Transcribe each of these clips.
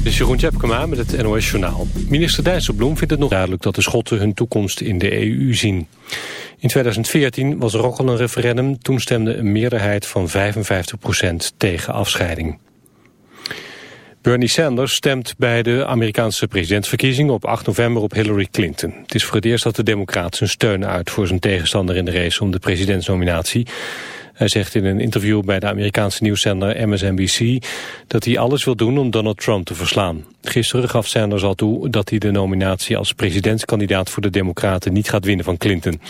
Dit is Jeroen Tjepkema met het NOS Journaal. Minister Dijsselbloem vindt het nog duidelijk dat de Schotten hun toekomst in de EU zien. In 2014 was er ook al een referendum. Toen stemde een meerderheid van 55% tegen afscheiding. Bernie Sanders stemt bij de Amerikaanse presidentsverkiezingen op 8 november op Hillary Clinton. Het is voor het eerst dat de democraat zijn steun uit voor zijn tegenstander in de race om de presidentsnominatie. Hij zegt in een interview bij de Amerikaanse nieuwszender MSNBC dat hij alles wil doen om Donald Trump te verslaan. Gisteren gaf Sanders al toe dat hij de nominatie als presidentskandidaat voor de Democraten niet gaat winnen van Clinton.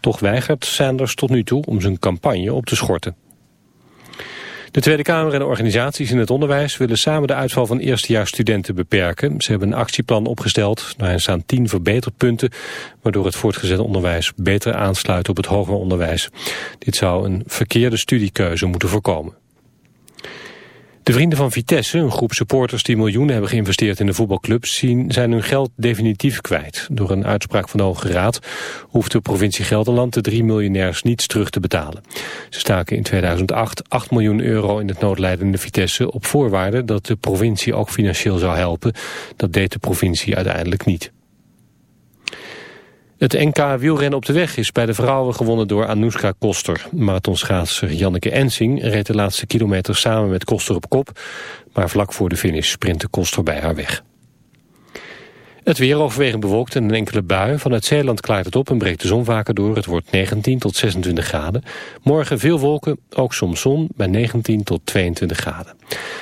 Toch weigert Sanders tot nu toe om zijn campagne op te schorten. De Tweede Kamer en de organisaties in het onderwijs willen samen de uitval van eerstejaarsstudenten beperken. Ze hebben een actieplan opgesteld. Daarin staan tien verbeterpunten, waardoor het voortgezet onderwijs beter aansluit op het hoger onderwijs. Dit zou een verkeerde studiekeuze moeten voorkomen. De vrienden van Vitesse, een groep supporters die miljoenen hebben geïnvesteerd in de voetbalclub, zien, zijn hun geld definitief kwijt. Door een uitspraak van de Hoge Raad hoeft de provincie Gelderland de drie miljonairs niets terug te betalen. Ze staken in 2008 8 miljoen euro in het noodlijdende Vitesse op voorwaarde dat de provincie ook financieel zou helpen. Dat deed de provincie uiteindelijk niet. Het NK wielrennen op de weg is bij de vrouwen gewonnen door Anoushka Koster. Marathonschaatser Janneke Ensing reed de laatste kilometer samen met Koster op kop. Maar vlak voor de finish sprintte Koster bij haar weg. Het weer overwegend bewolkt en een enkele bui. Vanuit Zeeland klaart het op en breekt de zon vaker door. Het wordt 19 tot 26 graden. Morgen veel wolken, ook soms zon, bij 19 tot 22 graden.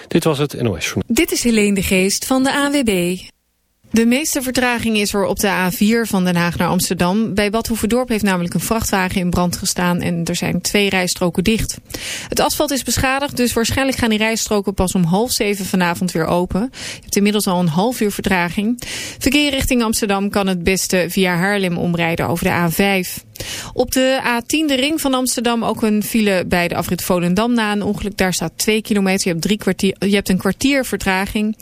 Dit was het NOS. Dit is Helene de Geest van de AWB. De meeste vertraging is er op de A4 van Den Haag naar Amsterdam. Bij Bad Hoeverdorp heeft namelijk een vrachtwagen in brand gestaan en er zijn twee rijstroken dicht. Het asfalt is beschadigd, dus waarschijnlijk gaan die rijstroken pas om half zeven vanavond weer open. Je hebt inmiddels al een half uur vertraging. Verkeer richting Amsterdam kan het beste via Haarlem omrijden over de A5. Op de A10, de ring van Amsterdam, ook een file bij de afrit Volendam na een ongeluk. Daar staat twee kilometer, je hebt, drie kwartier, je hebt een kwartier vertraging.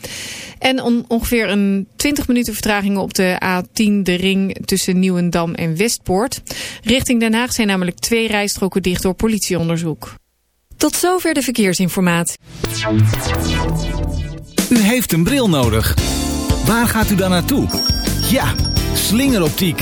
En on, ongeveer een 20 minuten vertraging op de A10, de ring tussen Nieuwendam en Westpoort. Richting Den Haag zijn namelijk twee rijstroken dicht door politieonderzoek. Tot zover de verkeersinformatie. U heeft een bril nodig. Waar gaat u dan naartoe? Ja, slingeroptiek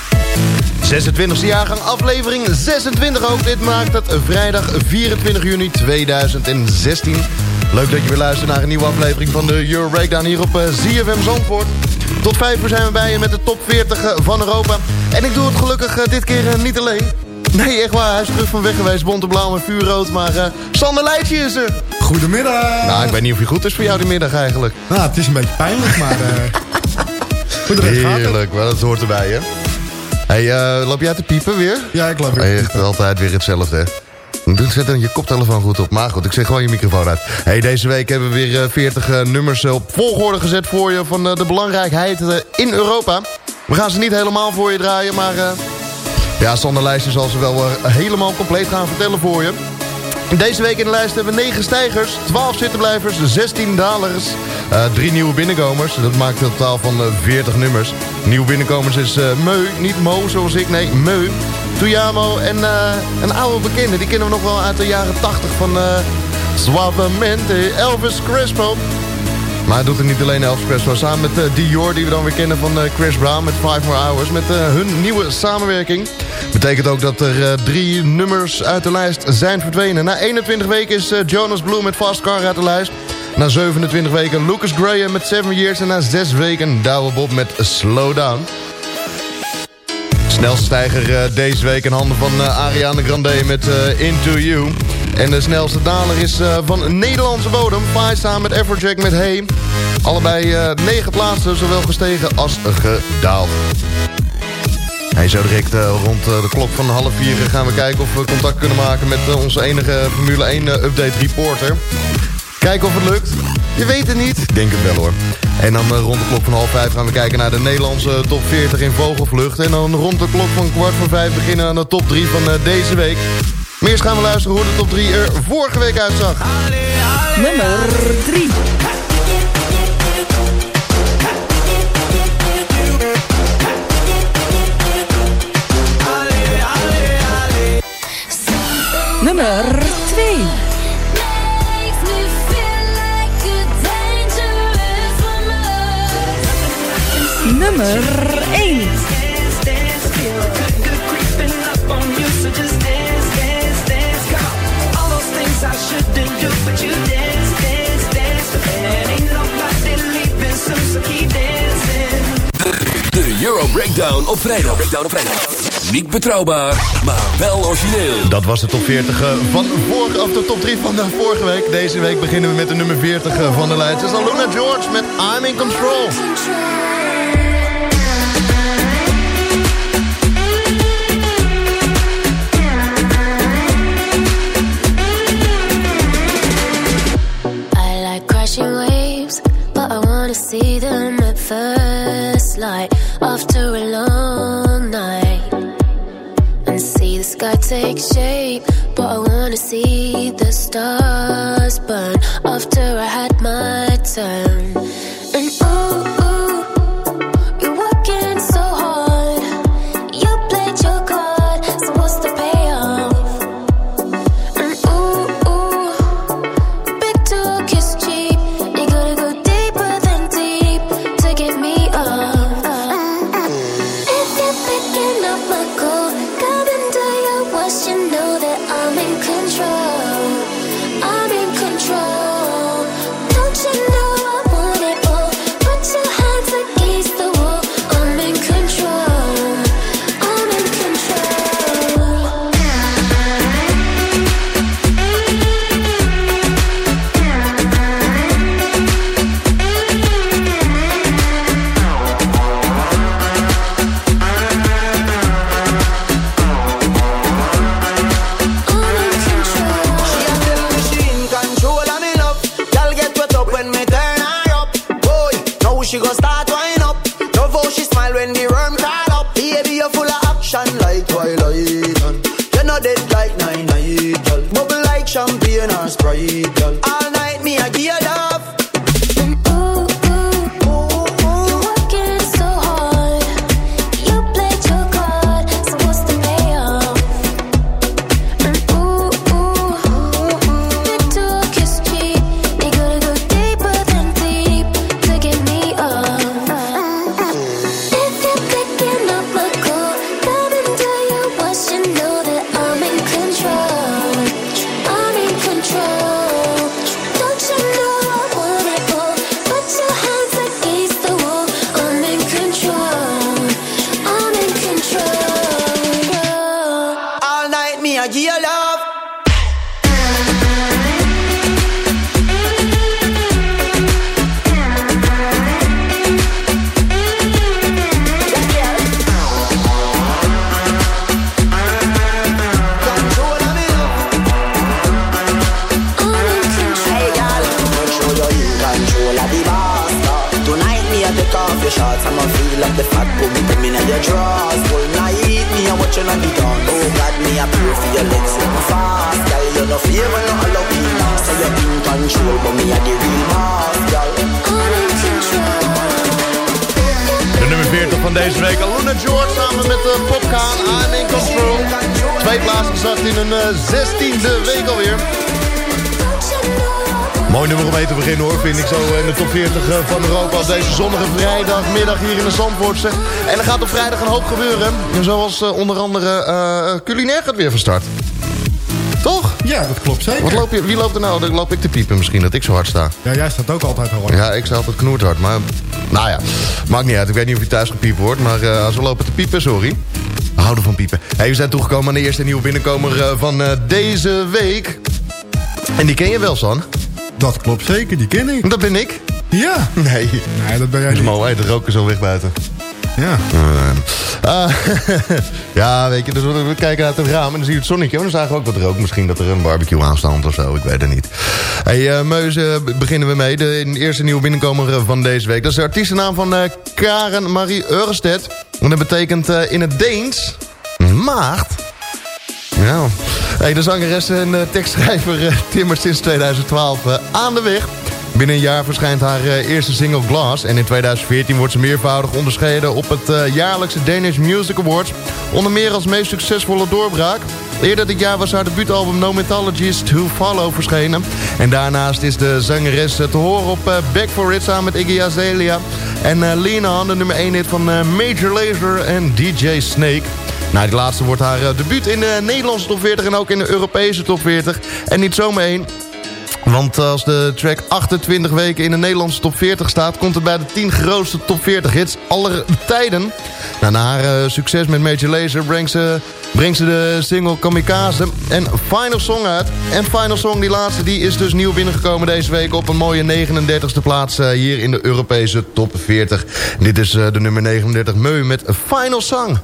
26e jaargang, aflevering 26 ook. Dit maakt het vrijdag 24 juni 2016. Leuk dat je weer luistert naar een nieuwe aflevering van de Euro Breakdown hier op uh, ZFM Zandvoort. Tot 5 uur zijn we bij je met de top 40 van Europa. En ik doe het gelukkig uh, dit keer uh, niet alleen. Nee, echt waar, hij is terug van weg geweest. Bonteblauw en vuurrood, maar Sander Leitje is er. Goedemiddag. Nou, ik weet niet of je goed is voor jou die middag eigenlijk. Nou, het is een beetje pijnlijk, maar... Heerlijk, wel, dat hoort erbij, hè? Hey, uh, loop jij te piepen weer? Ja, ik loop weer hey, Echt altijd weer hetzelfde. Zet dan je koptelefoon goed op. Maar goed, ik zeg gewoon je microfoon uit. Hey, deze week hebben we weer 40 uh, nummers op volgorde gezet voor je... van de belangrijkheid in Europa. We gaan ze niet helemaal voor je draaien, maar... ja, Sander Lijstje zal ze wel helemaal compleet gaan vertellen voor je. Deze week in de lijst hebben we 9 stijgers, 12 zittenblijvers, 16 dalers, uh, 3 nieuwe binnenkomers. Dat maakt een totaal van uh, 40 nummers. Nieuwe binnenkomers is uh, Meu, niet Mo zoals ik, nee, Meu. Tuyamo en een oude bekende, die kennen we nog wel uit de jaren 80 van Suavemente, Elvis Crespo. Maar hij doet het niet alleen Elvis Crespo, samen met uh, Dior, die we dan weer kennen van uh, Chris Brown met Five More Hours, met uh, hun nieuwe samenwerking. Betekent ook dat er drie nummers uit de lijst zijn verdwenen. Na 21 weken is Jonas Blue met Fast Car uit de lijst. Na 27 weken Lucas Graham met 7 Years. En na 6 weken Douwe Bob met Slow Down. Snelste stijger deze week in handen van Ariana Grande met Into You. En de snelste daler is uh, van Nederlandse bodem. Five samen met Everjack met Hey. Allebei uh, negen plaatsen, zowel gestegen als gedaald. Hey, zo direct uh, rond de klok van half vier gaan we kijken of we contact kunnen maken met onze enige Formule 1 update reporter. Kijken of het lukt. Je weet het niet. Ik denk het wel hoor. En dan rond de klok van half vijf gaan we kijken naar de Nederlandse top 40 in vogelvlucht. En dan rond de klok van kwart voor vijf beginnen aan de top 3 van deze week. Maar eerst gaan we luisteren hoe de top 3 er vorige week uitzag. Nummer 3. Nummer 2. Nummer Euro Breakdown op vrijdag. Breakdown op vrijdag. Niet betrouwbaar, maar wel origineel. Dat was de top 40 van vorige, of de top 3 van de vorige week. Deze week beginnen we met de nummer 40 van de lijst. Het is Luna George met I'm in Control. van Europa op deze zonnige vrijdagmiddag hier in de Zandvoortse. En er gaat op vrijdag een hoop gebeuren. Zoals eh, onder andere uh, culinair gaat weer van start. Toch? Ja, dat klopt zeker. Wat loop je, wie loopt er nou? Dan loop ik te piepen misschien, dat ik zo hard sta. Ja, jij staat ook altijd hard. Ja, ik sta altijd knoerd hard. Maar, nou ja, maakt niet uit. Ik weet niet of je thuis gepiept wordt. Maar uh, als we lopen te piepen, sorry. We houden van piepen. Hey, we zijn toegekomen aan de eerste nieuwe binnenkomer van deze week. En die ken je wel, San? Dat klopt zeker, die ken ik. Dat ben ik. Ja. Nee. Nee, dat ben jij niet. mooi, de rook is al weg buiten. Ja. Ah, ja, weet je, dus we we kijken uit het raam en dan zie je het zonnetje. En dan zagen we ook wat rook. Misschien dat er een barbecue aanstaat of zo, ik weet het niet. Hey, eh Meuze, b- beginnen we mee. De eerste nieuwe binnenkomer eh, van deze week. Dat is de artiestennaam van eh, Karen Marie Eurstedt. En dat betekent eh, in het Deens... maagd. Ja. Hey, de zangeres en eh, tekstschrijver eh, timmert sinds 2012 eh, aan de weg. Binnen een jaar verschijnt haar eh, eerste single Glass. En in 2014 wordt ze meervoudig onderscheiden op het eh, jaarlijkse Danish Music Awards. Onder meer als meest succesvolle doorbraak. Eerder dit jaar was haar debuutalbum No Mythologies to Follow verschenen. En daarnaast is de zangeres eh, te horen op Back for It samen met Iggy Azalea. En Lena de nummer 1 hit van Major Lazer en DJ Snake. Nou, die laatste wordt haar debuut in de Nederlandse top 40 en ook in de Europese top 40. En niet zomaar één. Want als de track 28 weken in de Nederlandse top 40 staat... komt het bij de 10 grootste top 40 hits aller tijden. Nou, na haar eh, succes met Major Lazer brengt ze, brengt ze de single Kamikaze en Final Song uit. En Final Song, die laatste, die is dus nieuw binnengekomen deze week... op een mooie 39e plaats eh, hier in de Europese top 40. Dit is eh, de nummer 39 Meu met Final Song.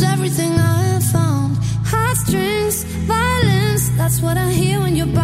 Everything I have found. Heartstrings, violence. That's what I hear when you're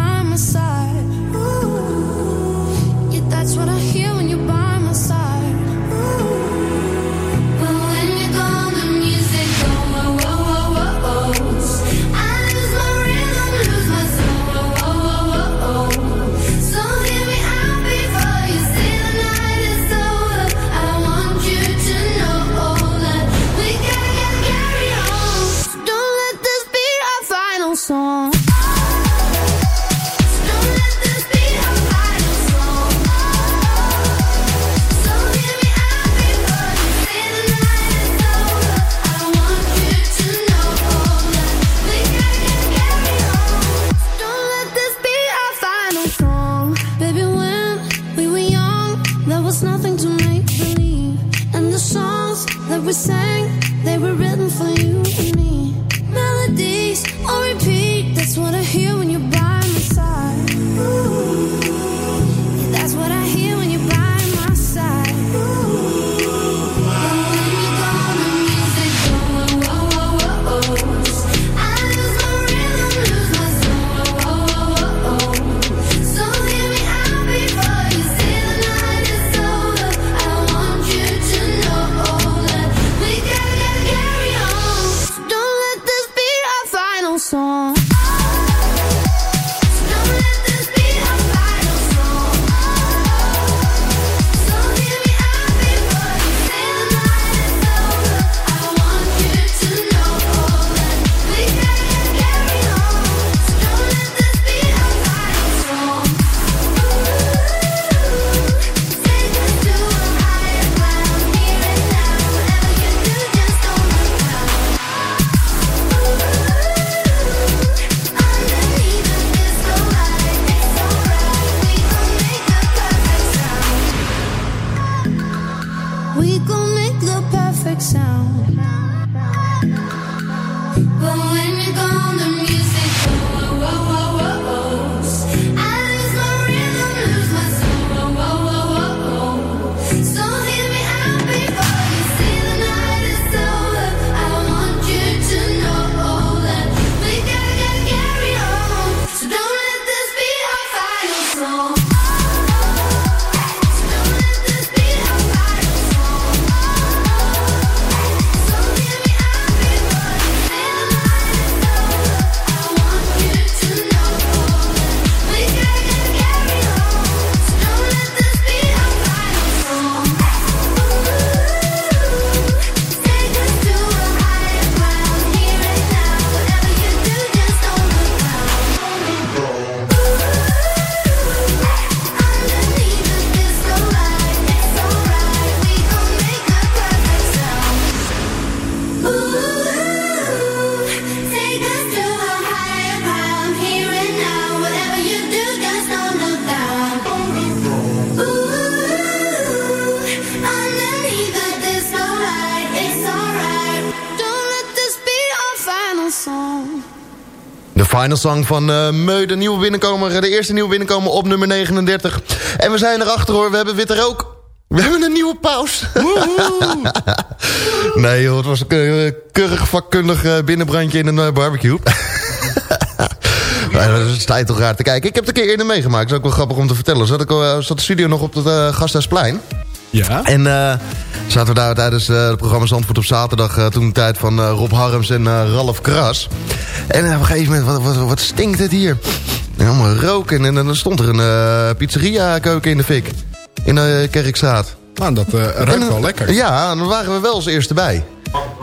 final song van eh Meu, de nieuwe binnenkomer. De eerste nieuwe binnenkomer op nummer 39. En we zijn erachter hoor, we hebben witte rook. We hebben een nieuwe paus. nee joh, het was een eh, keurig vakkundig eh, binnenbrandje in een eh, barbecue. Maar dat is tijd toch raar te kijken. Ik heb het een keer eerder meegemaakt. Dat is ook wel grappig om te vertellen. Zat, ik, eh, zat de studio nog op het uh, Gasthuisplein. Ja. En eh, zaten we daar tijdens uh, het programma Zandvoort op zaterdag... Uh, toen de tijd van Rob Harms en Ralf Kras. En op een gegeven moment, wat, wat, wat stinkt het hier? En allemaal roken. En, en dan stond er een pizzeria keuken in de fik. In de Kerkstraat. Nou, dat ruikt wel lekker. Ja, dan waren we wel als eerste bij.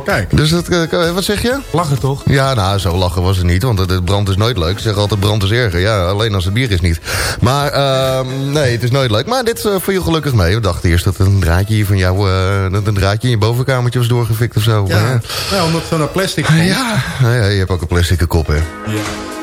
Kijk. Dus dat, wat zeg je? Lachen toch? Ja, nou, zo lachen was het niet. Want het, brand is nooit leuk. Ze zeggen altijd brand is erger. Ja, alleen als het bier is niet. Maar uh, nee, het is nooit leuk. Maar dit uh, viel je gelukkig mee. We dachten eerst dat een draadje hier van jou... Uh, dat een draadje in je bovenkamertje was doorgefikt of zo. Ja, ja. omdat het zo naar plastic komt. Ja. Ja, je hebt ook een plastic kop, hè. Ja.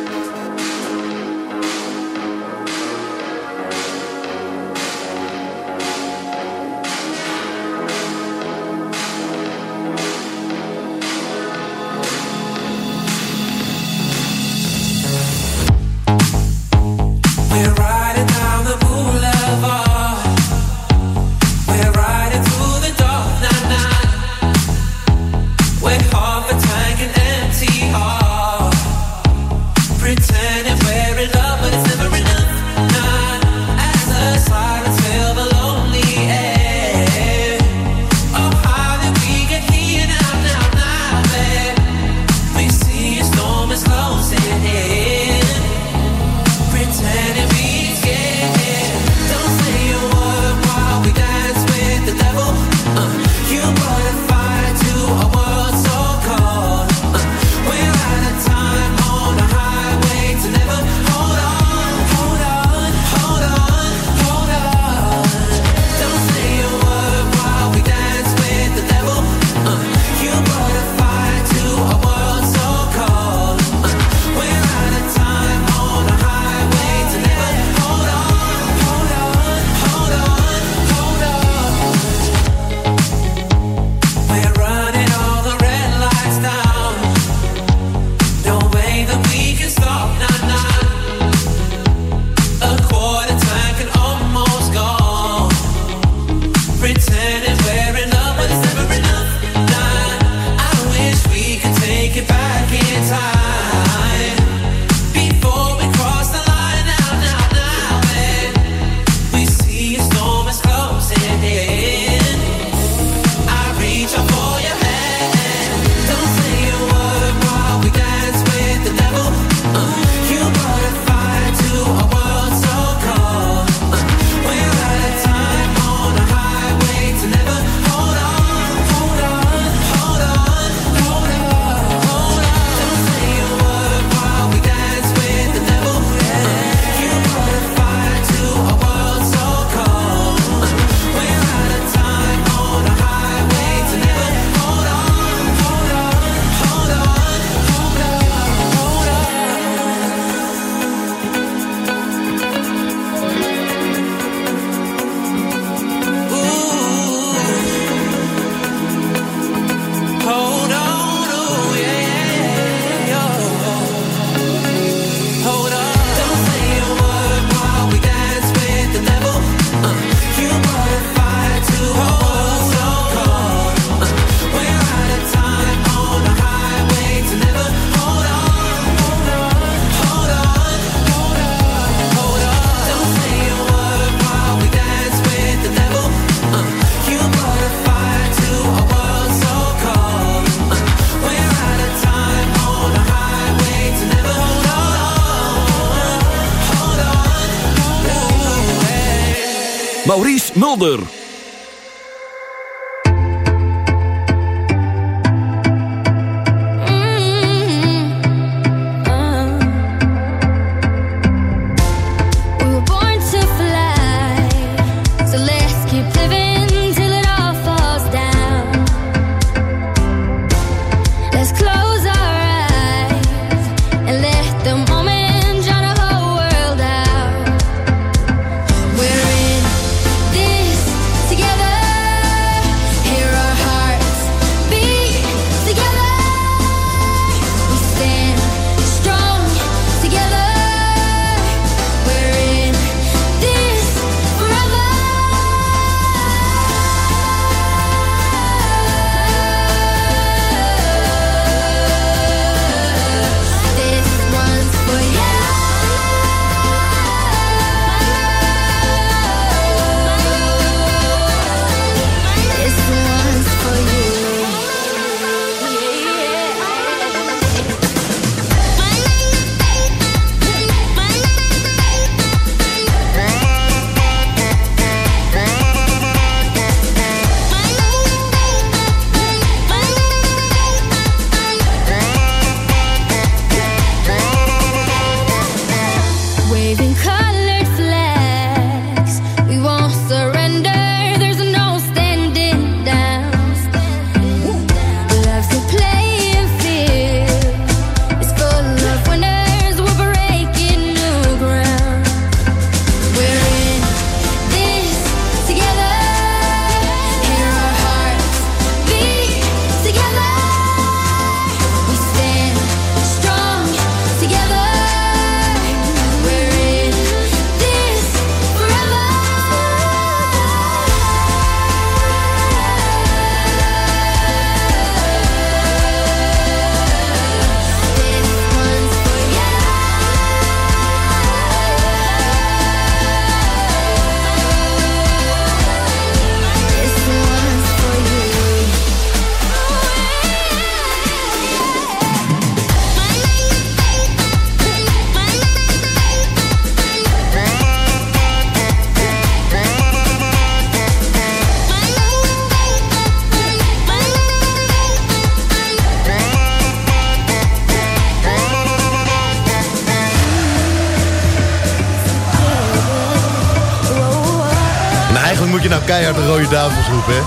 Hè?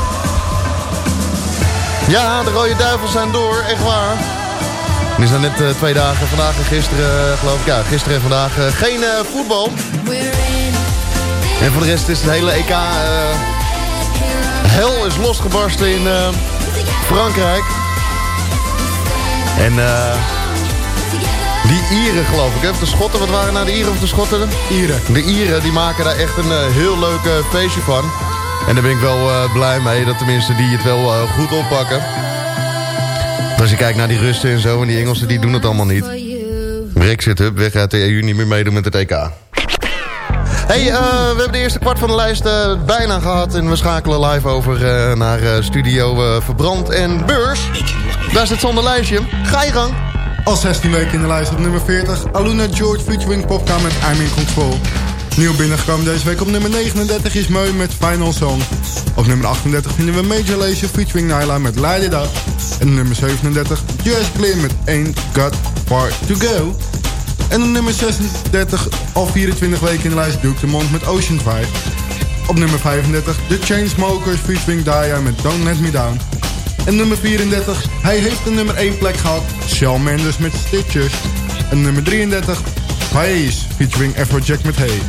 Ja, de Rode Duivels zijn door, echt waar. Er zijn net eh, twee dagen, vandaag en gisteren, eh, geloof ik. Ja, gisteren en vandaag eh, geen voetbal. En voor de rest is het hele EK... hel is losgebarsten in Frankrijk. En die Ieren, geloof ik, hè? Of de Schotten, wat waren nou de Ieren of de Schotten? Ieren. De Ieren, die maken daar echt een heel leuk eh, feestje van. En daar ben ik wel eh, blij mee, dat tenminste die het wel eh, goed oppakken. Als je kijkt naar die Russen en zo, en die Engelsen, die doen het allemaal niet. Brexit, hup, weg uit de EU, niet meer meedoen met het EK. Hey, eh, we hebben de eerste kwart van de lijst bijna gehad. En we schakelen live over naar studio Verbrand en Beurs. Daar zit zonder lijstje. Ga je gang. Al 16 weken in de lijst op nummer 40. Aluna George featuring Popka met I'm in Control. Nieuw binnengekomen deze week op nummer 39 is Meu met Final Song. Op nummer 38 vinden we Major Lazer featuring Nyla met Light It. En nummer 37 Just Clear met Ain't Got Far To Go. En op nummer 36, al 24 weken in de lijst, Duke de Mond met Ocean Vibe. Op nummer 35, The Chainsmokers featuring Daya met Don't Let Me Down. En nummer 34, hij heeft de nummer 1 plek gehad, Shawn Mendes met Stitches. En nummer 33, Pace featuring Afrojack met Hey.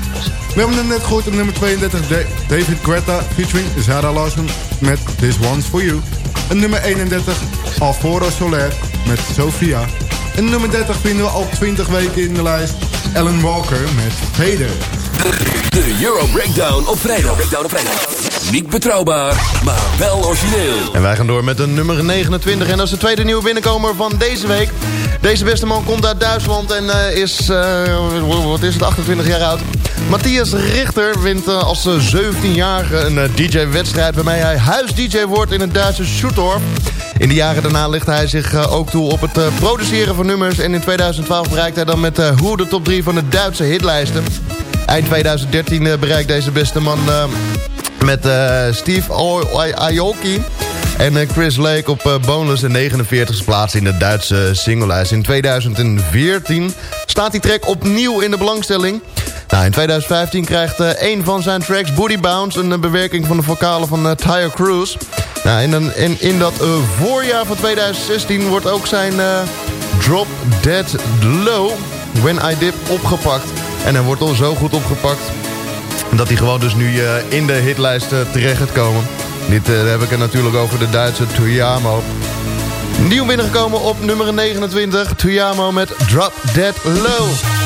We hebben het net gehoord op nummer 32, Da- David Guetta featuring Zara Larson met This One's For You. En nummer 31, Alforo Soler met Sofia. En nummer 30 vinden we al 20 weken in de lijst, Ellen Walker met Vader. De Euro Breakdown op vrijdag. Breakdown op vrijdag. Niet betrouwbaar, maar wel origineel. En wij gaan door met een nummer 29. En dat is de tweede nieuwe binnenkomer van deze week. Deze beste man komt uit Duitsland en eh, is, eh, wat is het, 28 jaar oud. Matthias Richter wint eh, als eh, 17-jarige een DJ-wedstrijd... waarmee hij huis-DJ wordt in het Duitse Schuttdorf. In de jaren daarna ligt hij zich ook toe op het produceren van nummers... en in 2012 bereikt hij dan met uh, Hoe de top 3 van de Duitse hitlijsten. Eind 2013 eh, bereikt deze beste man... Met Steve Aoki en eh, Chris Lake op eh, bonus de 49e plaats in de Duitse singlelijst. In 2014 staat die track opnieuw in de belangstelling. Nou, in 2015 krijgt eh, een van zijn tracks, Booty Bounce... een eh, bewerking van de vocalen van Tyre Cruise. Nou, in, in, in dat eh, voorjaar van 2016 wordt ook zijn eh, Drop Dead Low... When I Dip opgepakt. En hij wordt al zo goed opgepakt... dat hij gewoon dus nu eh, in de hitlijst eh, terecht gaat komen. Dit eh, heb ik het natuurlijk over de Duitse Tuyamo. Nieuw binnengekomen op nummer 29. Tuyamo met Drop Dead Low.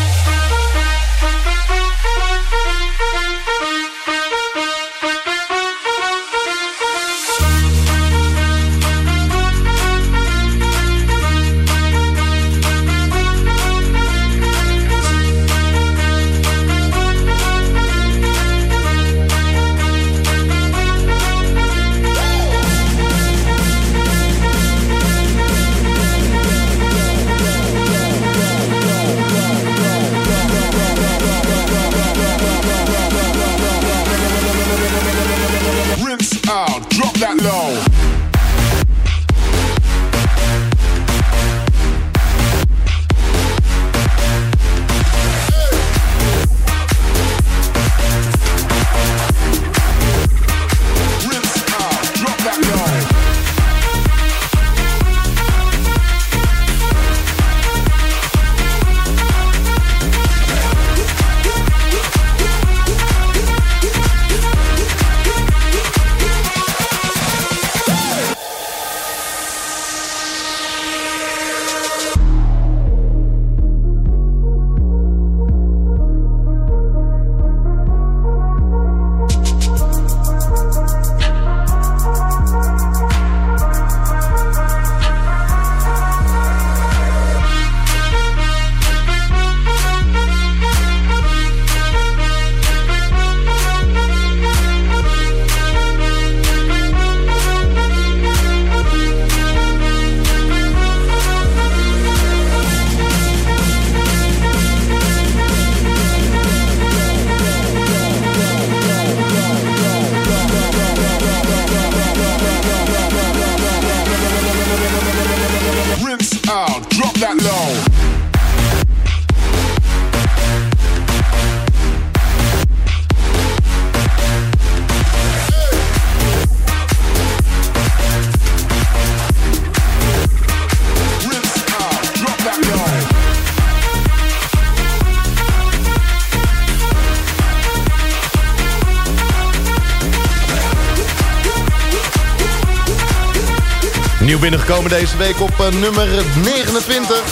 Binnengekomen deze week op eh, nummer 29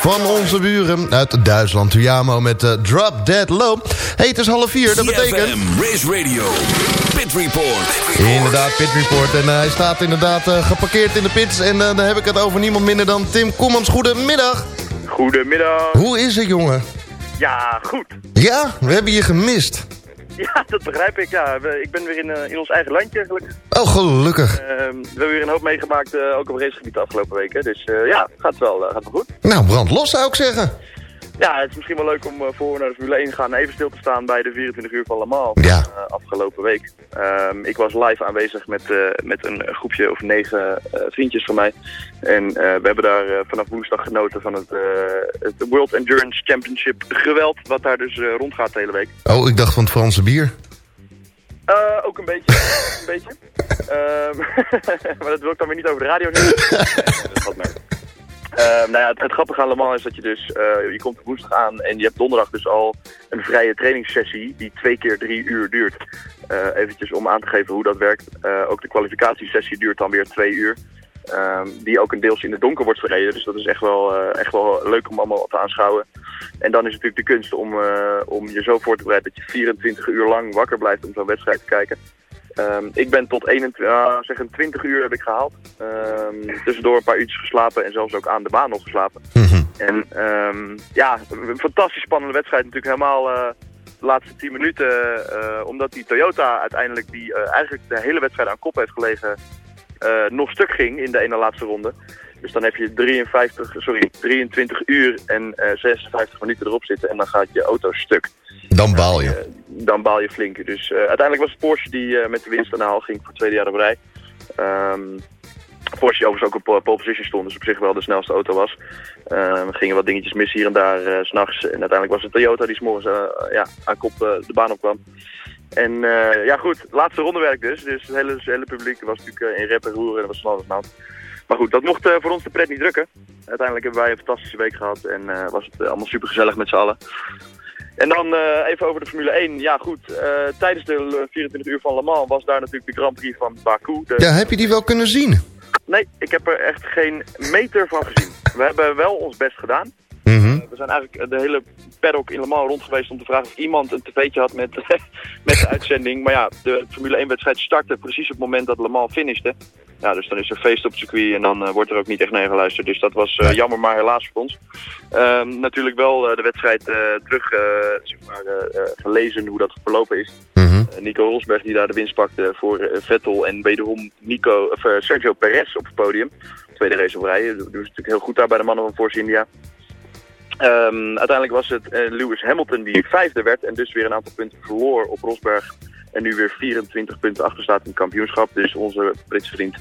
van onze buren uit Duitsland. Tuyamo met eh, Drop Dead Low. Hey, het is half vier, dat betekent... Race Radio, Pit Report. Inderdaad, Pit Report. En eh, hij staat inderdaad geparkeerd in de pits. En dan heb ik het over niemand minder dan Tim Kommans. Goedemiddag. Goedemiddag. Hoe is het, jongen? Ja, goed. Ja, we hebben je gemist. Ja, dat begrijp ik. Ja, we- ik ben weer in, eh, in ons eigen landje gelukkig. Oh, gelukkig. Ehm, we hebben weer een hoop meegemaakt, eh, ook op racegebied de afgelopen weken. Dus eh, ja, gaat wel, gaat wel goed. Nou, brand los zou ik zeggen. Ja, het is misschien wel leuk om eh, voor we naar de Formule 1 gaan even stil te staan bij de 24 uur van Le Mans Ja. eh, afgelopen week. Ehm, ik was live aanwezig met, eh, met een groepje of negen vriendjes van mij. En we hebben daar vanaf woensdag genoten van het, het World Endurance Championship geweld, wat daar dus rondgaat de hele week. Oh, ik dacht van het Franse bier. Eh, ook een beetje. een beetje. Ehm, maar dat wil ik dan weer niet over de radio zeggen. dat. Ehm, nou ja, het, grappige aan Le is dat je dus, eh, je komt woensdag aan en je hebt donderdag dus al een vrije trainingssessie die twee keer drie uur duurt. Eh eventjes om aan te geven hoe dat werkt. Eh, ook de kwalificatiesessie duurt dan weer twee uur. Ehm, die ook een deels in het donker wordt verreden. Dus dat is echt wel, echt wel leuk om allemaal te aanschouwen. En dan is het natuurlijk de kunst om, om je zo voor te bereiden dat je 24 uur lang wakker blijft om zo'n wedstrijd te kijken. Ehm, ik ben tot 21, ah, zeg een 20 uur heb ik gehaald. Ehm, tussendoor een paar uurtjes geslapen en zelfs ook aan de baan nog geslapen. En ehm, ja, een fantastisch spannende wedstrijd. Natuurlijk helemaal eh, de laatste 10 minuten. eh, omdat die Toyota uiteindelijk, die eh, eigenlijk de hele wedstrijd aan kop heeft gelegen, nog stuk ging in de ene laatste ronde. Dus dan heb je 53, sorry, 23 uur en eh, 56 minuten erop zitten en dan gaat je auto stuk. Dan baal je. Eh, dan baal je flink. Dus eh, uiteindelijk was het Porsche die eh, met de winst aan de haal ging voor het tweede jaar op rij. Ehm, Porsche die overigens ook op pole position stond, dus op zich wel de snelste auto was. Ehm, gingen wat dingetjes mis hier en daar eh, s s'nachts. En uiteindelijk was het Toyota die s'morgens uh, ja, aan kop eh, de baan opkwam. En eh, ja goed, laatste rondewerk dus. Dus het hele, het hele publiek was natuurlijk eh, in rep en roer en dat was van alles aan. Maar goed, dat mocht eh, voor ons de pret niet drukken. Uiteindelijk hebben wij een fantastische week gehad en eh, was het eh, allemaal super gezellig met z'n allen. En dan even over de Formule 1. Ja goed, tijdens de 24 uur van Le Mans was daar natuurlijk de Grand Prix van Baku. De... Ja, heb je die wel kunnen zien? Nee, ik heb er echt geen meter van gezien. We hebben wel ons best gedaan. We zijn eigenlijk de hele paddock in Le Mans rond geweest om te vragen of iemand een tv'tje had met, met de uitzending. Maar ja, de Formule 1 wedstrijd startte precies op het moment dat Le Mans finishte. Ja, dus dan is er feest op het circuit en dan eh, wordt er ook niet echt naar geluisterd. Dus dat was eh, jammer, maar helaas voor ons. Ehm, natuurlijk wel eh, de wedstrijd eh, terug eh, zeg maar, eh, eh, gelezen hoe dat verlopen is. Mhm. Eh, Nico Rosberg die daar de winst pakte voor eh, Vettel en wederom Nico, of, eh, Sergio Perez op het podium. Tweede race op rij. Ze natuurlijk heel goed daar bij de mannen van Force India. Ehm, uiteindelijk was het eh, Lewis Hamilton die vijfde werd en dus weer een aantal punten verloor op Rosberg. En nu weer 24 punten achter staat in het kampioenschap. Dus onze Britse vriend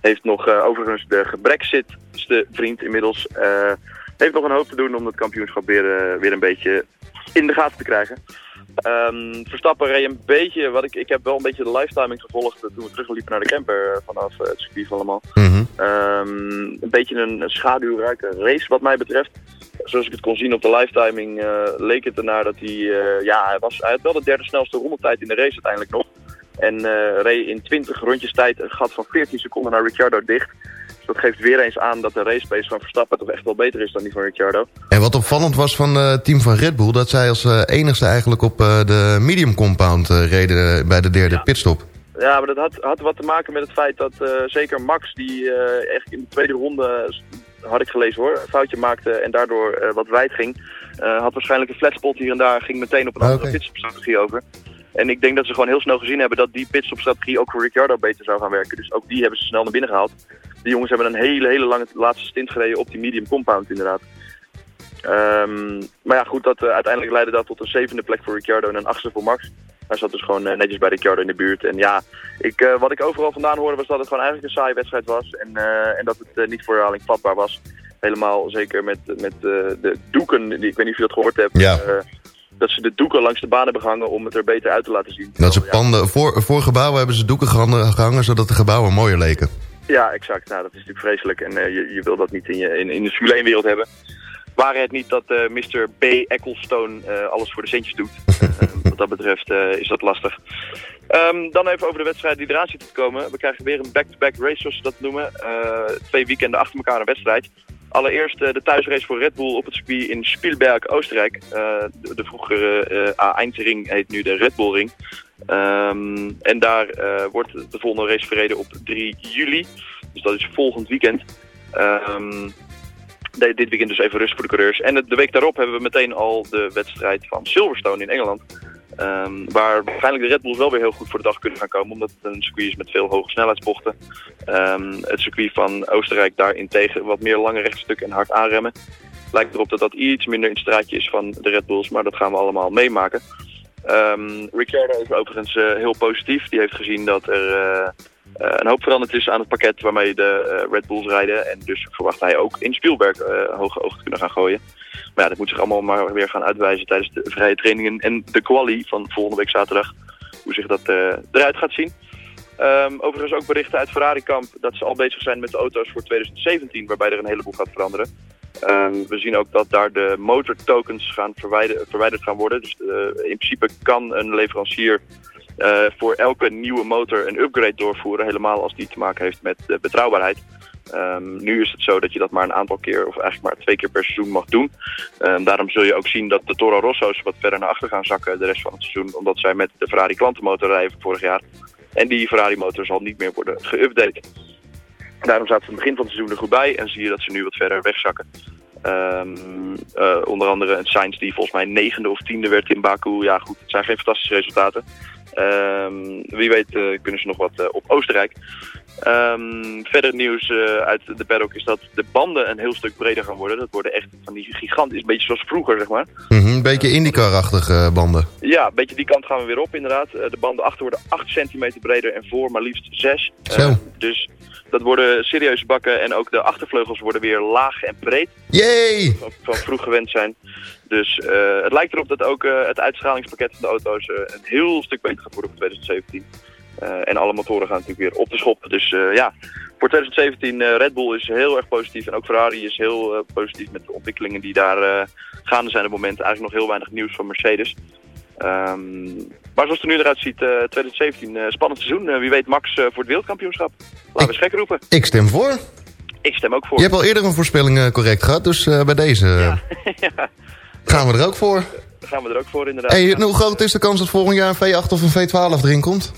heeft nog eh, overigens de gebrexitste vriend inmiddels. eh, heeft nog een hoop te doen om het kampioenschap weer, weer een beetje in de gaten te krijgen. Ehm, Verstappen reed een beetje, wat ik, ik heb wel een beetje de lifetiming gevolgd toen we terugliepen naar de camper vanaf het circuit van Le Mans. Mhm. Ehm, een beetje een schaduwrijke race wat mij betreft. Zoals ik het kon zien op de lifetiming eh, leek het ernaar dat hij, eh, ja, hij, was, hij had wel de derde snelste rondetijd in de race uiteindelijk nog. En eh, reed in 20 rondjes tijd een gat van 14 seconden naar Ricciardo dicht. Dus dat geeft weer eens aan dat de race pace van Verstappen toch echt wel beter is dan die van Ricciardo. En wat opvallend was van het team van Red Bull... dat zij als enigste eigenlijk op de medium compound reden bij de derde pitstop. Ja, maar dat had, had wat te maken met het feit dat zeker Max, die echt in de tweede ronde, had ik gelezen hoor, een foutje maakte en daardoor eh, wat wijd ging. Eh, had waarschijnlijk een flatspot hier en daar, ging meteen op een andere Oké. pitstopstrategie over. En ik denk dat ze gewoon heel snel gezien hebben dat die pitstopstrategie ook voor Ricciardo beter zou gaan werken. Dus ook die hebben ze snel naar binnen gehaald. Die jongens hebben een hele, hele lange laatste stint gereden op die medium compound inderdaad. Ehm, maar ja, goed, dat, eh, uiteindelijk leidde dat tot een zevende plek voor Ricciardo en een achtste voor Max. Hij zat dus gewoon eh, netjes bij Ricciardo in de buurt. En ja, ik, eh, wat ik overal vandaan hoorde was dat het gewoon eigenlijk een saaie wedstrijd was. En, eh, en dat het niet voor herhaling vatbaar was. Helemaal zeker met, met de doeken, die, ik weet niet of je dat gehoord hebt. Ja. dat ze de doeken langs de baan hebben gehangen om het er beter uit te laten zien. Dat ze panden, voor, voor gebouwen hebben ze doeken gehangen, zodat de gebouwen mooier leken. Ja, exact. Nou, dat is natuurlijk vreselijk. En je, je wil dat niet in, je, in, in de Formule 1 wereld hebben. Waren het niet dat eh Mr. B. Ecclestone eh, alles voor de centjes doet. Eh, wat dat betreft is dat lastig. Ehm, dan even over de wedstrijd die eraan zit te komen. We krijgen weer een back-to-back race, zoals ze dat noemen. Twee weekenden achter elkaar een wedstrijd. Allereerst de thuisrace voor Red Bull op het circuit in Spielberg, Oostenrijk. De, de vroegere A1-ring heet nu de Red Bull Ring. Ehm, en daar wordt de volgende race verreden op 3 juli. Dus dat is volgend weekend. Ehm, dit weekend dus even rust voor de coureurs. En de week daarop hebben we meteen al de wedstrijd van Silverstone in Engeland. Ehm, waar waarschijnlijk de Red Bulls wel weer heel goed voor de dag kunnen gaan komen. Omdat het een circuit is met veel hoge snelheidsbochten. Ehm, het circuit van Oostenrijk daarentegen wat meer lange rechtstukken en hard aanremmen. Lijkt erop dat dat iets minder in straatje is van de Red Bulls. Maar dat gaan we allemaal meemaken. Ehm Ricciardo is overigens eh, heel positief. Die heeft gezien dat er eh, een hoop veranderd is aan het pakket waarmee de eh, Red Bulls rijden. En dus verwacht hij ook in Spielberg eh, hoge ogen te kunnen gaan gooien. Maar ja, dat moet zich allemaal maar weer gaan uitwijzen tijdens de vrije trainingen en de quali van volgende week zaterdag. Hoe zich dat eh, eruit gaat zien. Ehm, overigens ook berichten uit Ferrari Kamp dat ze al bezig zijn met de auto's voor 2017, waarbij er een heleboel gaat veranderen. Ehm, we zien ook dat daar de motortokens gaan verwijder- verwijderd gaan worden. Dus eh, in principe kan een leverancier eh, voor elke nieuwe motor een upgrade doorvoeren, helemaal als die te maken heeft met eh, betrouwbaarheid. Ehm, nu is het zo dat je dat maar een aantal keer, of eigenlijk maar twee keer per seizoen mag doen. Ehm, daarom zul je ook zien dat de Toro Rosso's wat verder naar achter gaan zakken de rest van het seizoen. Omdat zij met de Ferrari klantenmotor rijden vorig jaar. En die Ferrari motor zal niet meer worden geüpdate. Daarom zaten ze aan het begin van het seizoen er goed bij en zie je dat ze nu wat verder wegzakken. Ehm, eh, onder andere een Sainz die volgens mij negende of tiende werd in Baku. Ja goed, het zijn geen fantastische resultaten. Ehm, wie weet eh, kunnen ze nog wat eh, op Oostenrijk. Ehm, verder nieuws eh, uit de paddock is dat de banden een heel stuk breder gaan worden. Dat worden echt van die gigantisch, een beetje zoals vroeger zeg maar. Mhm, een beetje IndyCar-achtige eh, banden. Ja, een beetje die kant gaan we weer op inderdaad. Eh, de banden achter worden 8 centimeter breder en voor maar liefst 6. Zo. dus dat worden serieuze bakken en ook de achtervleugels worden weer laag en breed. Yay! Van, van vroeg gewend zijn. Dus eh, het lijkt erop dat ook eh, het uitstralingspakket van de auto's eh, een heel stuk beter gaat worden voor 2017. Eh, en alle motoren gaan natuurlijk weer op de schop. Dus eh, ja, voor 2017 eh, Red Bull is heel erg positief. En ook Ferrari is heel positief met de ontwikkelingen die daar gaande zijn op het moment. Eigenlijk nog heel weinig nieuws van Mercedes. Ehm, maar zoals het er nu eruit ziet, eh, 2017, eh, spannend seizoen. Wie weet Max voor het wereldkampioenschap. Laten we eens gek roepen. Ik stem voor. Ik stem ook voor. Je hebt al eerder een voorspelling correct gehad, dus bij deze eh, ja, gaan we er ook voor. gaan we er ook voor inderdaad. Hey, hoe groot is de kans dat volgend jaar een V8 of een V12 erin komt?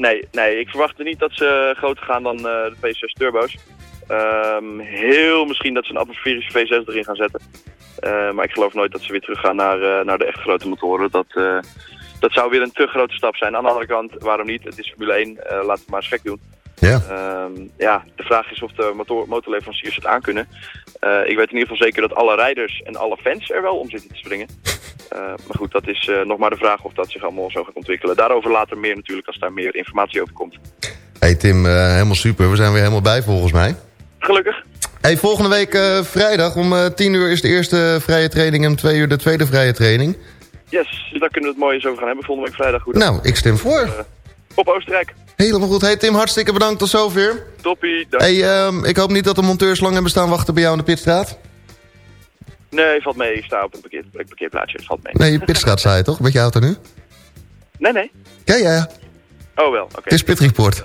Nee, nee, ik verwacht er niet dat ze groter gaan dan eh, de V6 turbo's. Ehm, heel misschien dat ze een atmosferische V6 erin gaan zetten. Eh, maar ik geloof nooit dat ze weer teruggaan naar, eh, naar de echt grote motoren. Dat, dat zou weer een te grote stap zijn. Aan de andere kant, waarom niet? Het is Formule 1, eh laten we maar eens gek doen. Ja. Ehm, ja, de vraag is of de motor, motorleveranciers het aankunnen. Eh ik weet in ieder geval zeker dat alle rijders en alle fans er wel om zitten te springen. Eh, maar goed, dat is eh, nog maar de vraag of dat zich allemaal zo gaat ontwikkelen. Daarover later meer natuurlijk als daar meer informatie over komt. Hey Tim, helemaal super. We zijn weer helemaal bij volgens mij. Gelukkig. Hey, volgende week vrijdag om eh 10 uur is de eerste vrije training en om 2 uur de tweede vrije training. Yes, dus daar kunnen we het mooi eens over gaan hebben volgende week vrijdag. Goed. Nou, ik stem voor. Op Oostenrijk. Helemaal goed. Hey Tim, hartstikke bedankt tot zover. Toppie. dank. Hey, ehm, ik hoop niet dat de monteurs lang hebben staan wachten bij jou in de pitstraat. Nee, valt mee. Ik sta op een parkeer, een parkeerplaatsje. Valt mee. Nee, je pitstraat zei je toch? Met je auto nu? Nee, nee. Ja, ja, ja. Oh wel, oké. Het is Pitreport.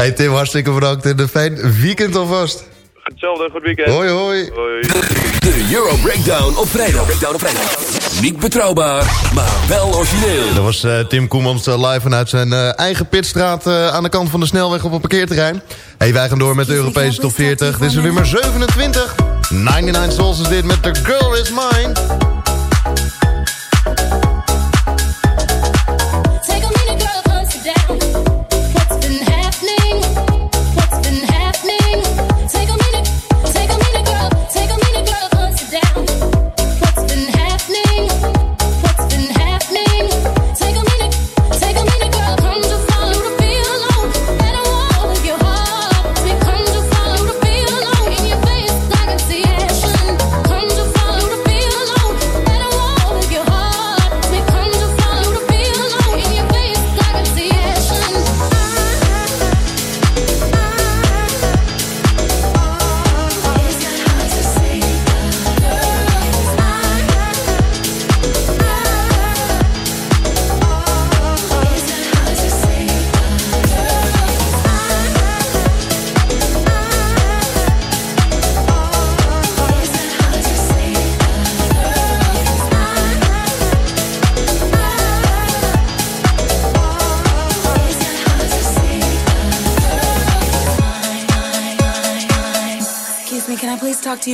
hey Tim, hartstikke bedankt en een fijn weekend alvast. Hetzelfde, goed weekend. Hoi, hoi. Hoi. De Euro Breakdown op vrijdag. Breakdown op vrijdag. Niet betrouwbaar, maar wel origineel. Dat was eh, Tim Koemans eh, live vanuit zijn eh, eigen pitstraat aan de kant van de snelweg op een parkeerterrein. Hey, wij gaan door met de Europese top 40. Dit is nummer 27. 99 Souls is dit met The Girl Is Mine.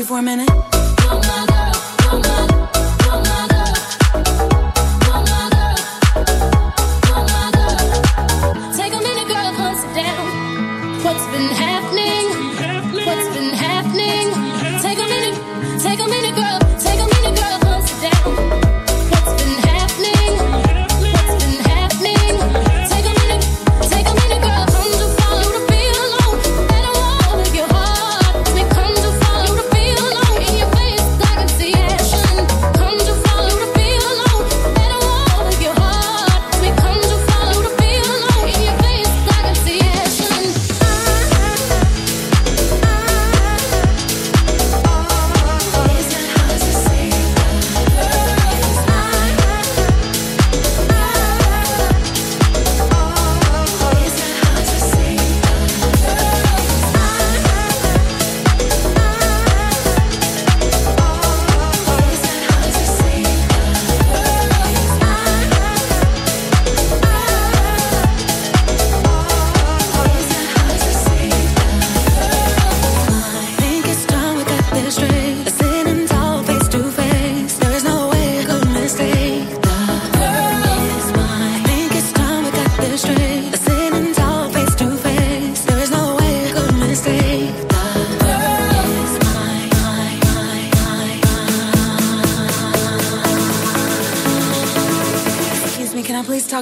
You for a minute?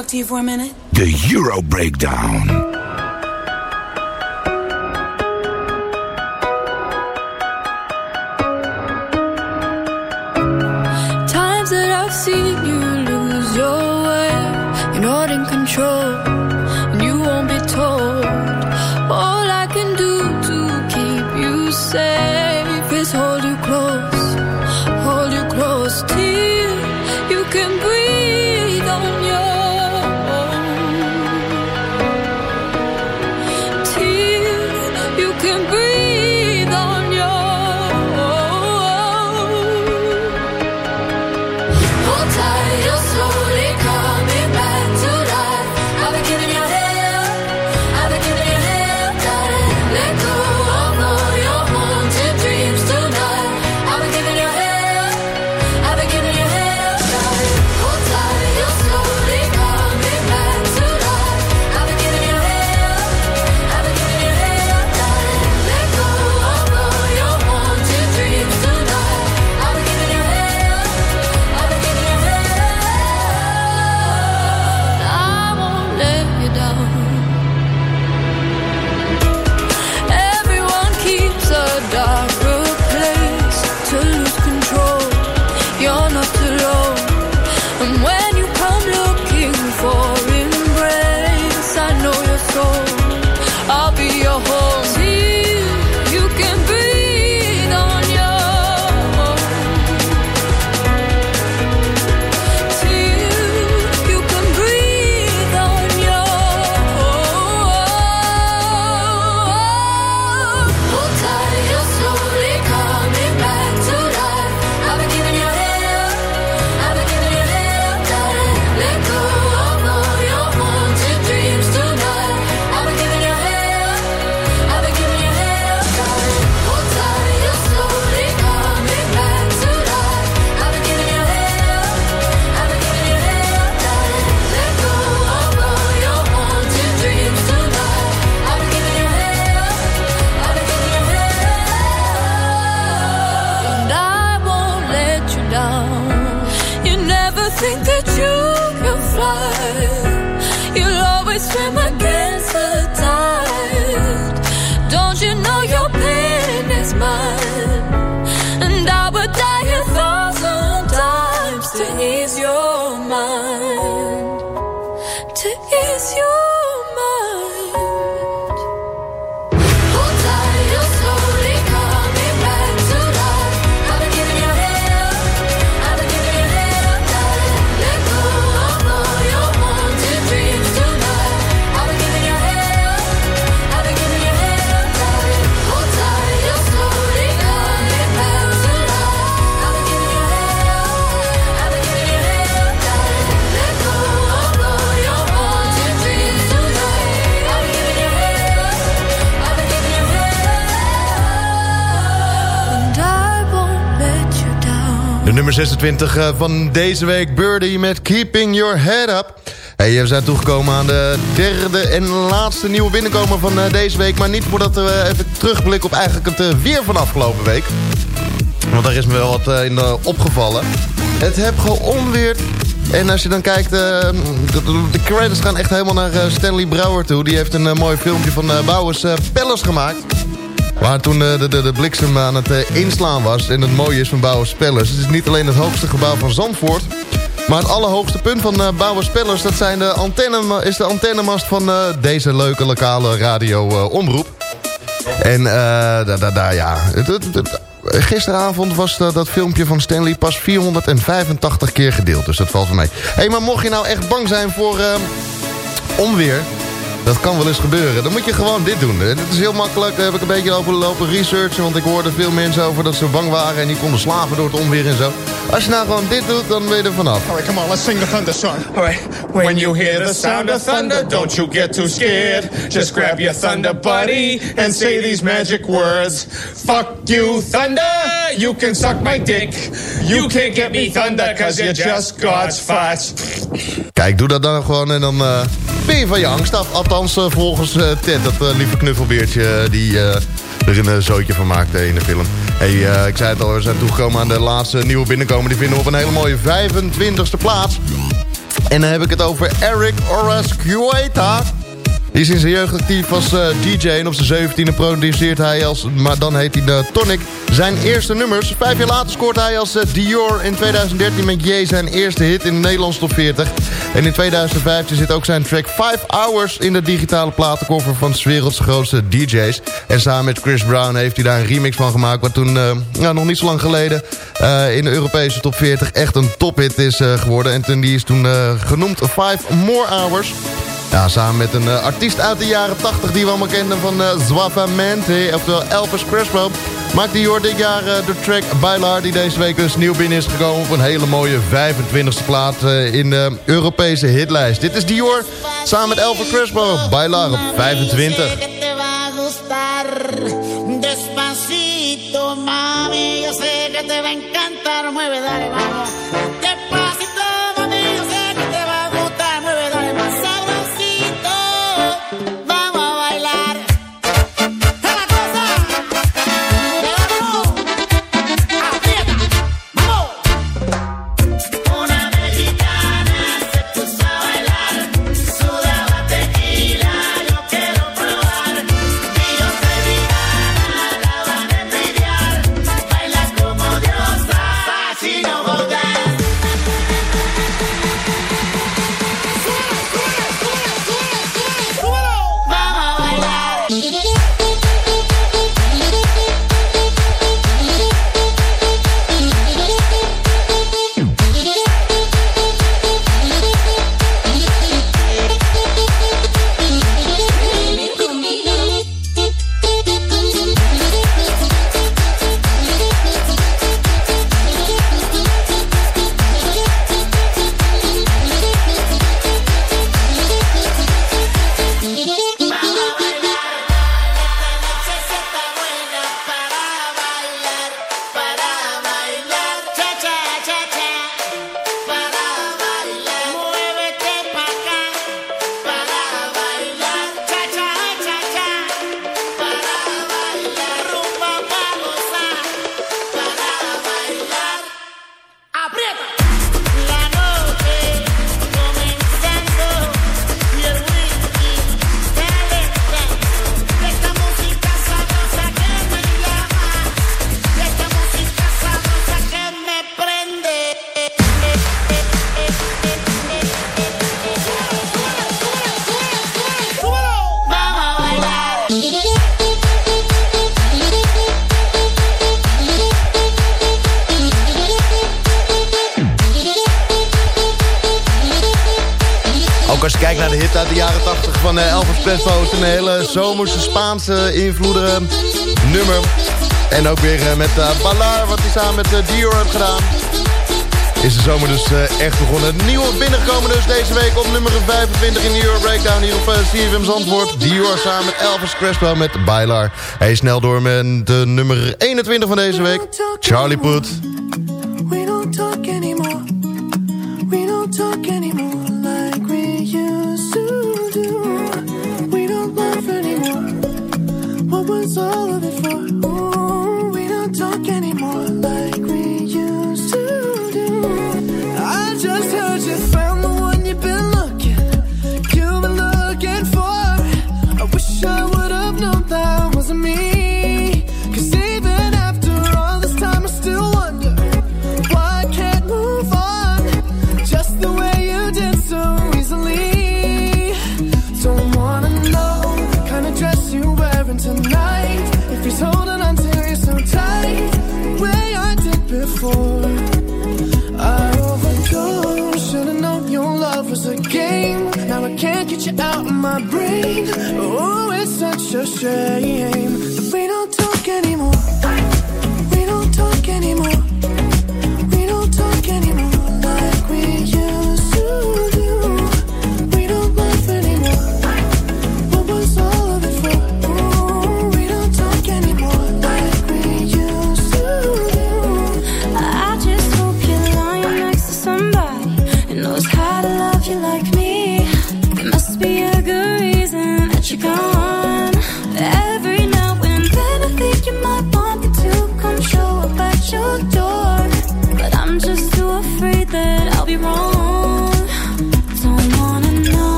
talk to you for a minute? The Euro Breakdown. 26 eh, van deze week. Birdie met Keeping Your Head Up. Hey, we zijn toegekomen aan de derde en laatste nieuwe binnenkomer van eh, deze week. Maar niet voordat we even terugblikken op eigenlijk het eh, weer van afgelopen week. Want daar is me wel wat in opgevallen. Het heb geonweerd. En als je dan kijkt, de, credits gaan echt helemaal naar Stanley Brouwer toe. Die heeft een mooi filmpje van Bouwers Pellers gemaakt. Waar toen eh, de, de, de bliksem aan het eh, inslaan was. En het mooie is van Bouwerspellers. Het is niet alleen het hoogste gebouw van Zandvoort. Maar het allerhoogste punt van eh, Bouwen Spellers, Dat zijn de antenne, is de antennemast van deze leuke lokale radio omroep. En daar, daar, daar, ja... Gisteravond was dat, dat, filmpje van Stanley pas 485 keer gedeeld. Dus dat valt voor mij. Hé, hey, maar mocht je nou echt bang zijn voor onweer... Dat kan wel eens gebeuren. Dan moet je gewoon dit doen. Het is heel makkelijk. Daar heb ik een beetje over lopen researchen. Want ik hoorde veel mensen over dat ze bang waren en niet konden slapen door het onweer en zo. Als je nou gewoon dit doet, dan ben je er vanaf. Alright, come on, let's sing the thunder song. Alright. When you hear the sound of thunder, don't you get too scared. Just grab your thunder buddy and say these magic words. Fuck you, thunder. You can suck my dick. You can't get me thunder, cause you're just God's farts. Kijk, doe dat dan gewoon en dan eh, ben je van je angst af. Althans, eh, volgens eh, Ted, dat eh, lieve knuffelbeertje die er een zootje van maakte in de film. Hey, ik zei het al, we zijn toegekomen aan de laatste nieuwe binnenkomen. Die vinden we op een hele mooie 25e plaats. En dan heb ik het over Eric Orascueta. Die is in zijn jeugd actief als eh, DJ en op zijn 17e produceert hij als, maar dan heet hij de Tonic, zijn eerste nummers. Vijf jaar later scoort hij als eh, Dior in 2013 met J zijn eerste hit in de Nederlandse top 40. En in 2015 zit ook zijn track 5 Hours in de digitale platenkoffer van 's werelds grootste DJ's. En samen met Chris Brown heeft hij daar een remix van gemaakt, wat toen nou, nog niet zo lang geleden in de Europese top 40 echt een tophit is geworden. En toen, die is toen genoemd 5 More Hours. Ja, samen met een eh, artiest uit de jaren 80 die we allemaal kenden van uh, Zwavamente, oftewel Elvis Crespo, maakt Dior dit jaar eh, de track Bailar, die deze week dus nieuw binnen is gekomen op een hele mooie 25e plaats eh, in de Europese hitlijst. Dit is Dior samen met Elvis Crespo, Bailar op 25. que te va a gustar. Despacito, mami, yo te dale. Eh, het een hele zomerse Spaanse invloeden nummer. En ook weer eh, met uh, Ballard, wat hij samen met uh, Dior heeft gedaan. Is de zomer dus eh, echt begonnen. Nieuwe binnengekomen dus deze week op nummer 25 in de Euro Breakdown. Hier op CFM's antwoord. Dior samen met Elvis Crespo met Bailar. Hij is snel door met de nummer 21 van deze week. Charlie Puth. treasure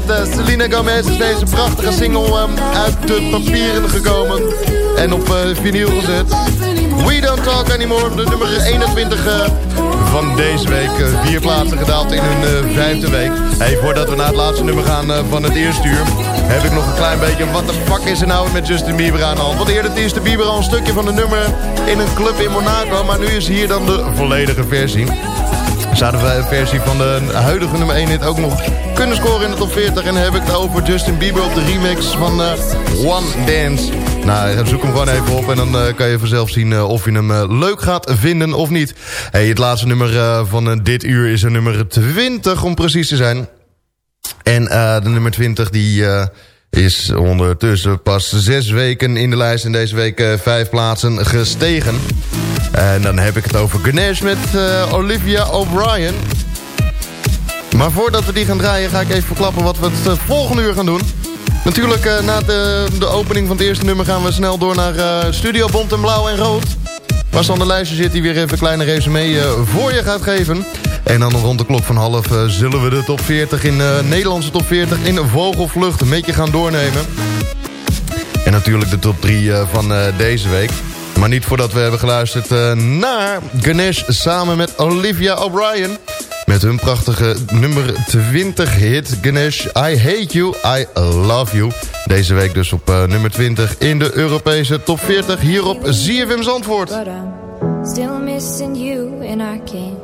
met eh, Selena Gomez is deze prachtige single ehm, uit de papieren gekomen. En op eh, vinyl gezet. We Don't Talk Anymore, de nummer 21 eh, van deze week. Vier plaatsen gedaald in hun vijfde week. Hey, voordat we naar het laatste nummer gaan van het eerste uur... heb ik nog een klein beetje... wat de fuck is er nou met Justin Bieber aan de hand? Want eerder teaste Bieber al een stukje van de nummer... in een club in Monaco. Maar nu is hier dan de volledige versie. Zouden we een versie van de huidige nummer 1 hit ook nog kunnen scoren in de top 40. En heb ik het over Justin Bieber op de remix van eh, One Dance. Nou, zoek hem gewoon even op en dan eh, kan je vanzelf zien eh, of je hem leuk gaat vinden of niet. Hey, het laatste nummer van dit uur is een nummer 20 om precies te zijn. En de nummer 20 die... is ondertussen pas zes weken in de lijst en deze week vijf plaatsen gestegen. En dan heb ik het over Ganesh met eh, Olivia O'Brien. Maar voordat we die gaan draaien ga ik even verklappen wat we het eh, volgende uur gaan doen. Natuurlijk eh, na de, de opening van het eerste nummer gaan we snel door naar Studio Bont en Blauw en Rood. Waar Sander Lijstje zit die weer even een kleine resume voor je gaat geven. En dan rond de klok van half zullen we de top 40 in Nederlandse top 40 in vogelvlucht met je gaan doornemen. En natuurlijk de top 3 uh, van deze week. Maar niet voordat we hebben geluisterd uh, naar Ganesh samen met Olivia O'Brien. Met hun prachtige nummer 20 hit Ganesh I Hate You, I Love You. Deze week dus op uh, nummer 20 in de Europese top 40 hier op ZFM Zandvoort. But I'm still missing you and I can't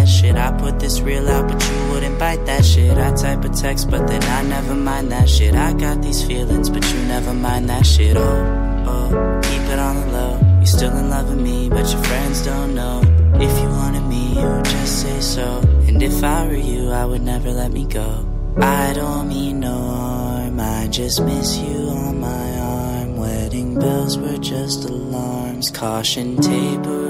that shit. I put this real out, but you wouldn't bite that shit. I type a text, but then I never mind that shit. I got these feelings, but you never mind that shit. Oh, oh, keep it on the low. You're still in love with me, but your friends don't know. If you wanted me, you would just say so. And if I were you, I would never let me go. I don't mean no harm, I just miss you on my arm. Wedding bells were just alarms, caution tape.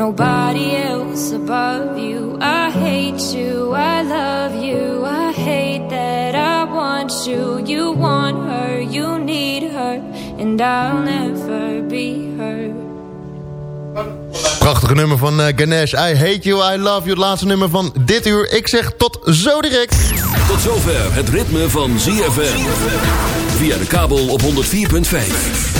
nobody else above you. I hate you, I love you, I hate that I want you. You want her, you need her, and I'll never be her. Prachtige nummer van eh, Ganesh. I hate you, I love you. Het laatste nummer van dit uur. Ik zeg tot zo direct. Tot zover het ritme van ZFM. Via de kabel op 104.5.